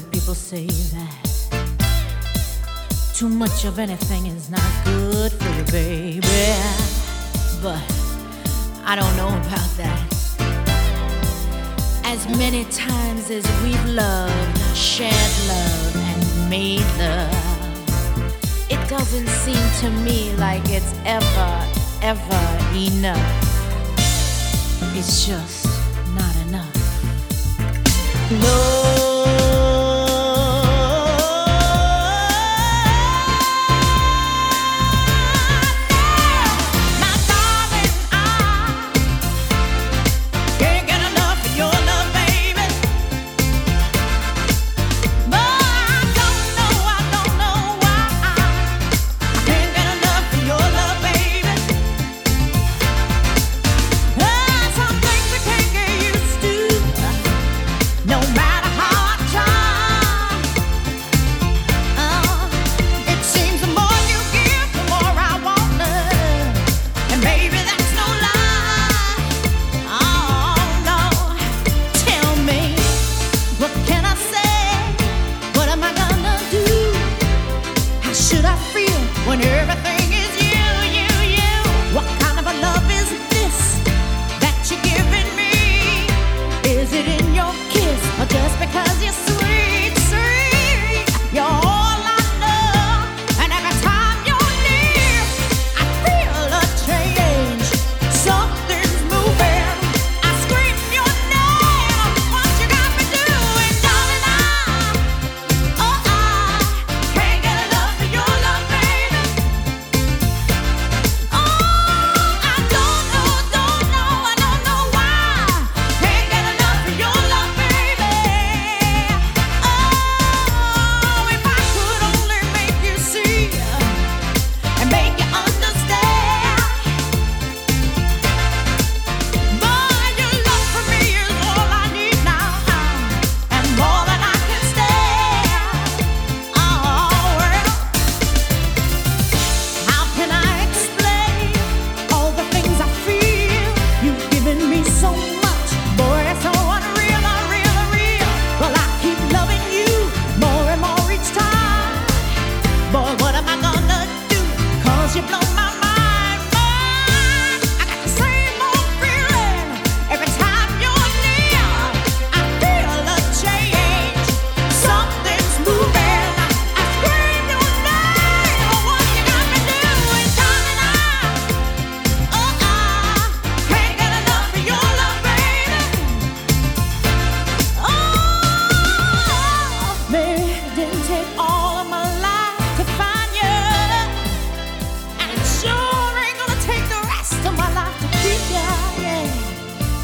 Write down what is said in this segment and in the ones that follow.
heard people say that too much of anything is not good for you, baby. But I don't know about that. As many times as we've loved, shared love, and made love, it doesn't seem to me like it's ever, ever enough. It's just not enough. No,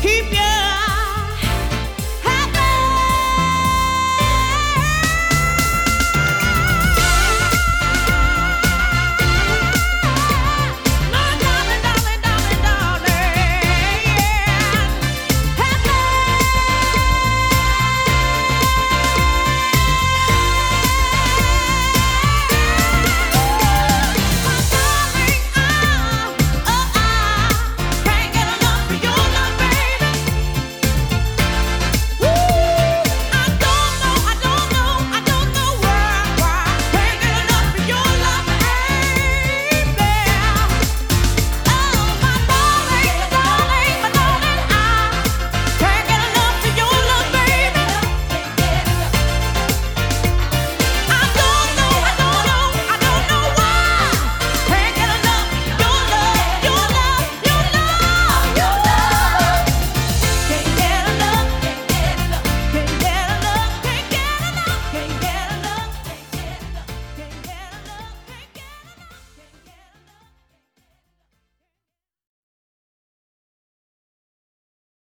keep you